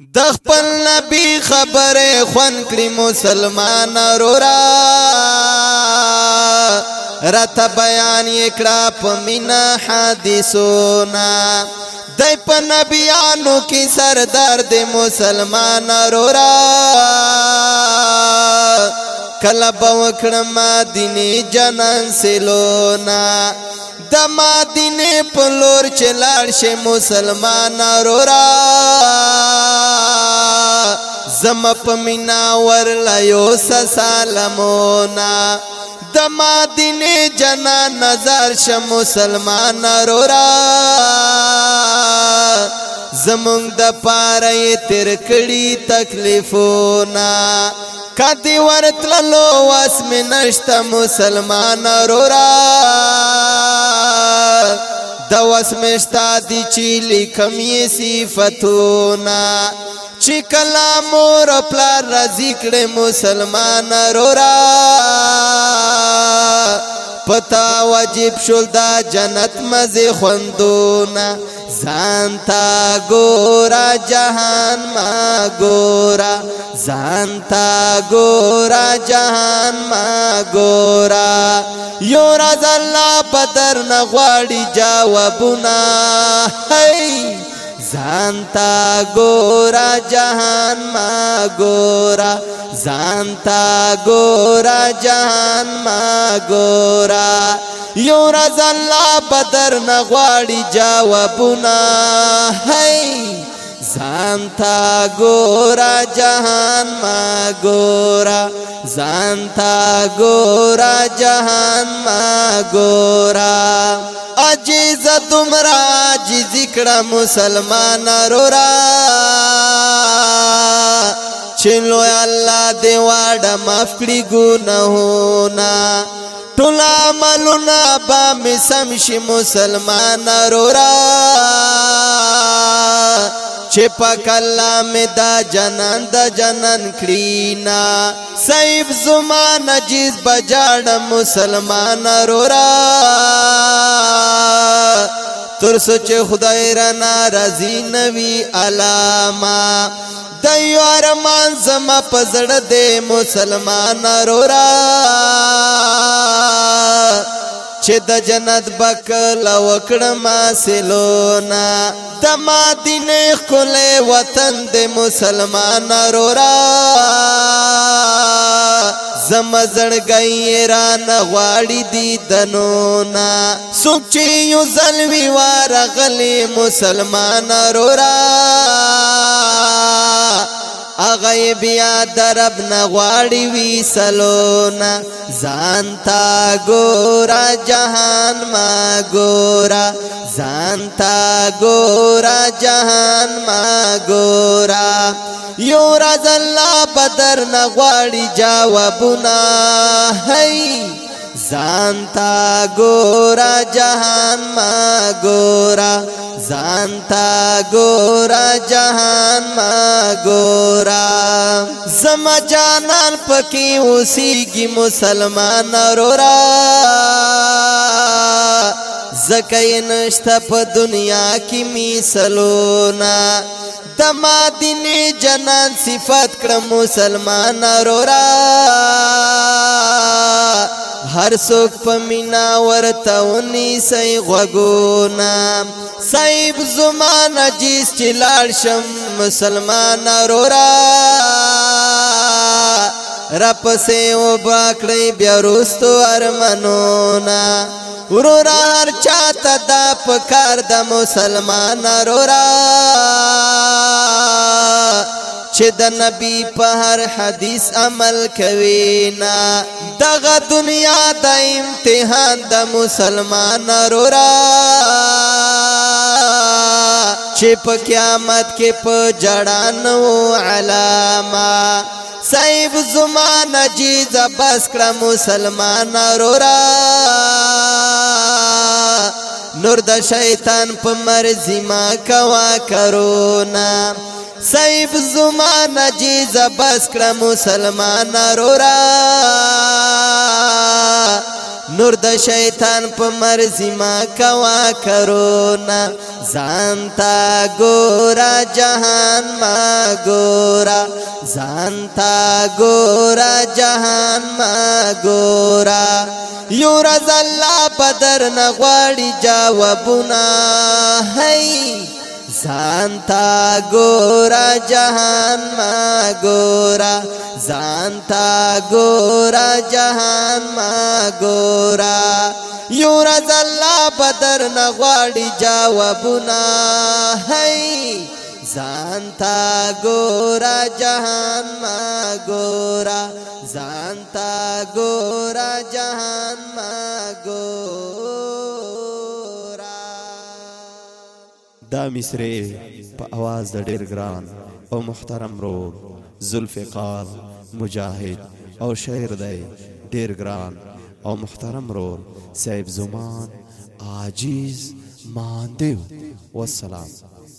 د خپل نبی خبره خون کړی مسلمان رورا رات بیان کړه په مینا حدیثونا د په نبیانو کې سردار د مسلمان رورا کله بو کړه مدینه جنن سلونا د مدینه په لور چلاړ شي مسلمان اورا زم په مینا ور لایو سلامونا د مدینه جنا نظر شه مسلمان اورا زمونږ د پاره تیر کړي تکلیفونه کدی ورتللو واس می نشته مسلمان اورا د وسمشتا دی چې لیکم یې صفاتونه چې کلام اور پلا رزیکړه مسلمان رورا پتا واجب شول دا جنت مزه خوندونا ځان تا ګورا جهان ما ګورا ځان تا ګورا جهان ما ګورا یو بدر نه غواړي جوابونه هي زانتا گورا جهان ما گورا زانتا گورا جهان ما گورا یو رز الله بدر نغواړي جوابونه هي زانتا گورا جهان ما گورا زانتا گورا جهان ما گورا عجیز تمرا عجیزی کڑا مسلمان رورا چلو الله دی واړه معاف کړی ګناهونه ټول عملونه به می سم شي مسلمان رورا چې په کلام دا جنان دا جنان کړی نا سیف زما نجیز بجاړ مسلمان رورا تر سوچ خدای را ناراضی نوی علاما د یو ارمان زما پزړه دې مسلمان رورا چې د جنت بکل وکړم سلونا د مدینه خپل وطن د مسلمان رورا زم زړګی را نغواړي دی دنونا څوک چې یو ځل وی وار غلي مسلمان رورا اغه بیا درب نغواړي وی سلونا ځان تا ګورا جهان ما ګورا ځان تا ګورا جهان ما ګورا یو راز الله بدر نغواړي جوابنا هي ځان تا ګورا جهان ما ګورا گورا گورا جہان ما گورا زما جانان پکی اسی گی مسلمان رورا را نشتا پا دنیا کی میسلونا دما دین جنان صفت کر مسلمان ارو را هر څوک په مینا ورته ونی سي غوګونا صاحب زمانه جیس چې لاړ شم مسلمان اورا را پسې و باکړې بیا روستو ارمنونا ورور هر چاته دا پکار د مسلمان اورا چې د نبی په هر حدیث عمل کوي نا دغه دنیا د امتحان د مسلمان رورا چې په قیامت کې په جړانو علامه صاحب زمان جی زبس کړه مسلمان رورا نور د شیطان په مرزي ما کوا کرونا سیف زمان جی زبس کړه مسلمان رورا نور د شیطان په مرزي ما کوا کرونا ځانتا ګورا جهان ما ګورا ځانتا ګورا جهان ما ګورا یو رز الله بدر نغواړي جوابونه هي ځان تا ګورا جهان ما ګورا ځان تا ګورا جهان ما ګورا یو رز الله بدر نه غواړي جوابونه هي ځان تا ګورا جهان ما ګورا ځان تا ګورا جهان ما ګورا دا مصرې په आवाज د ډېر ګران او محترم رور ذوالفقار مجاهد او شعر دی ډېر ګران او محترم رور صاحب زمان عاجز ماندیو والسلام